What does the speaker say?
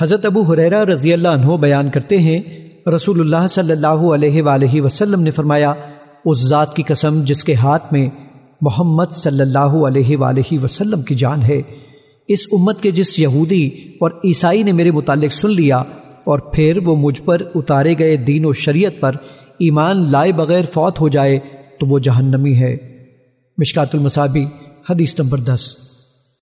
حضرت ابو حریرہ رضی اللہ عنہ بیان کرتے ہیں، رسول اللہ صلی اللہ علیہ وآلہ وسلم نے فرمایا، اس ذات کی قسم جس کے ہاتھ میں محمد صلی اللہ علیہ وآلہ وسلم کی جان ہے۔ اس امت کے جس یہودی اور عیسائی نے میرے متعلق سن لیا اور پھر وہ مجھ پر اتارے گئے دین و شریعت پر ایمان لائے بغیر فوت ہو جائے، تو وہ جہنمی ہے۔ مشکات المصابی، حدیث نمبر دس۔